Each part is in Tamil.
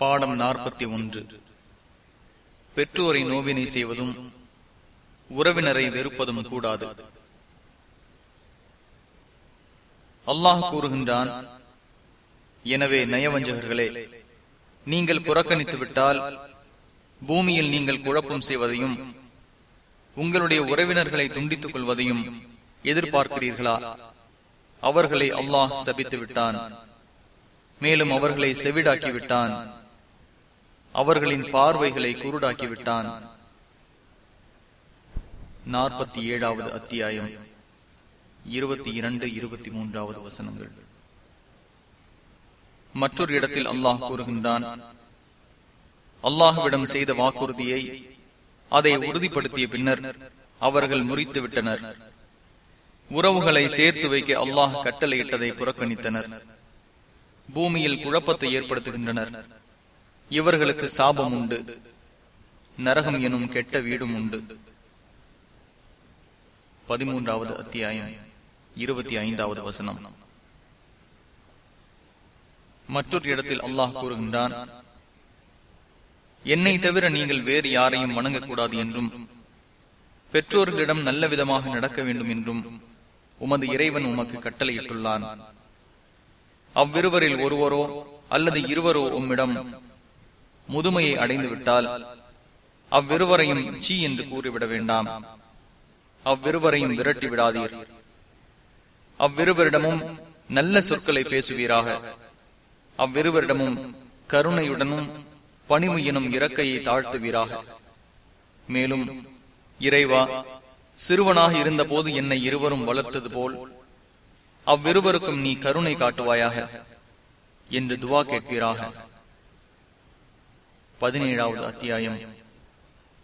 பாடம் நாற்பத்தி ஒன்று. பெற்றோரை நோவினை செய்வதும் உறவினரை வெறுப்பதும் கூடாது. அல்லாஹ் கூறுகின்றான் எனவே நயவஞ்சகர்களே நீங்கள் புறக்கணித்து விட்டால் பூமியில் நீங்கள் குழப்பம் செய்வதையும் உங்களுடைய உறவினர்களை துண்டித்துக் கொள்வதையும் எதிர்பார்க்கிறீர்களா? அவர்களை அல்லாஹ் சபித்து விட்டான் மேலும் அவர்களை செவிடாக்கி விட்டான் அவர்களின் பார்வைகளை குருடாக்கிவிட்டான். நாற்பத்தி ஏழாவது அத்தியாயம் இருபத்தி இரண்டு இருபத்தி மூன்றாவது வசனங்கள். மற்றொரு இடத்தில் அல்லாஹ் கூறுகின்றான் அல்லாஹுவிடம் செய்த வாக்குறுதியை அதை உறுதிப்படுத்திய பின்னர் அவர்கள் முறித்து விட்டனர் உறவுகளை சேர்த்து வைக்க அல்லாஹ் கட்டளையிட்டதை புறக்கணித்தனர். பூமியில் குழப்பத்தை ஏற்படுத்துகின்றனர். இவர்களுக்கு சாபம் உண்டு. நரகம் எனும் கெட்ட வீடும் உண்டு. பதிமூன்றாவது அத்தியாயம் இருபத்தி ஐந்தாவது வசனம். மற்றொரு இடத்தில் அல்லாஹ் கூறுகின்றான் என்னை தவிர நீங்கள் வேறு யாரையும் வணங்கக்கூடாது என்றும் பெற்றோர்களிடம் நல்ல விதமாக நடக்க வேண்டும் என்றும் உமது இறைவன் உமக்கு கட்டளையிட்டுள்ளான். அவ்விருவரில் ஒருவரோ அல்லது இருவரோ உம்மிடம் முதுமையை அடைந்து விட்டால் அவ்விருவரையும் சீ என்று கூறிவிட வேண்டாம். அவ்விருவரையும் விரட்டி விடாதீர். அவ்விருவரிடமும் நல்ல சொற்களை பேசுவீராக. அவ்விருவரிடமும் கருணையுடனும் பணிவு எனும் இறக்கையை தாழ்த்துவீராக. மேலும் இறைவா சிறுவனாக இருந்த போது என்னை இருவரும் வளர்த்தது போல் அவ்விருவருக்கும் நீ கருணை காட்டுவாயாக என்று துவா கேட்பீராக. பதினேழாவது அத்தியாயம்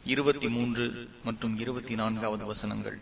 இருபத்தி மூன்று மற்றும் இருபத்தி நான்காவது வசனங்கள்.